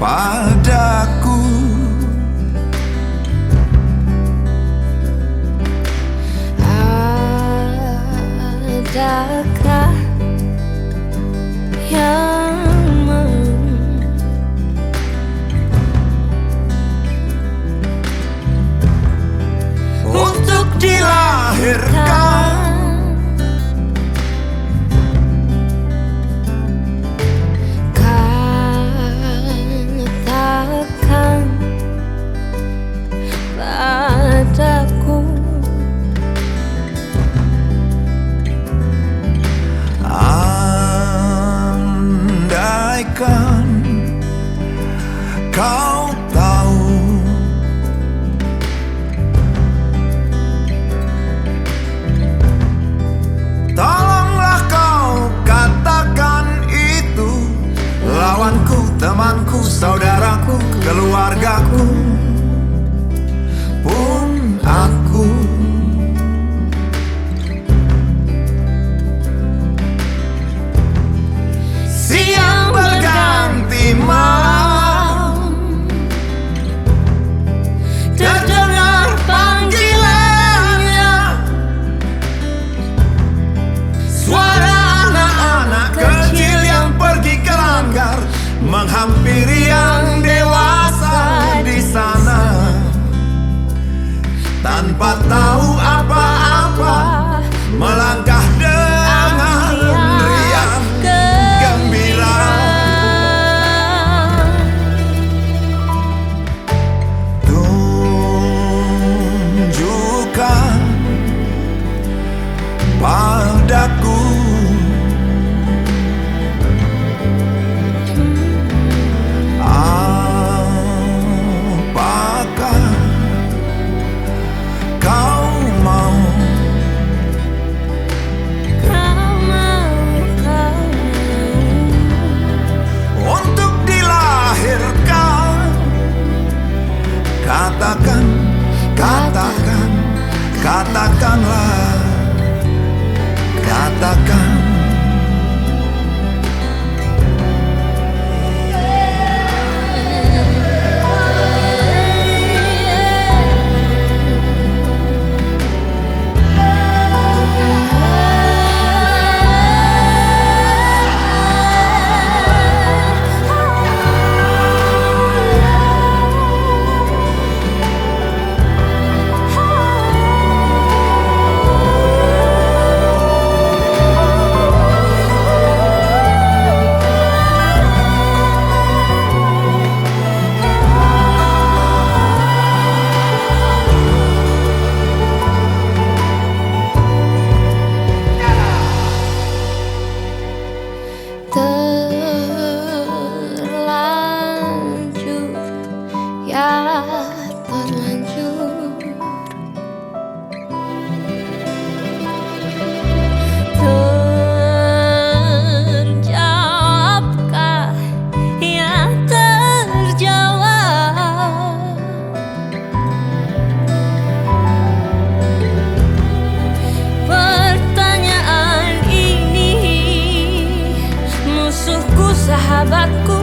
padaku Ada saudaraku, keluargaku pun aku. tanpa tahu apa-apa melangkah dengan riang gembira. Tunjukkan padaku da carne. Tak. sahabatku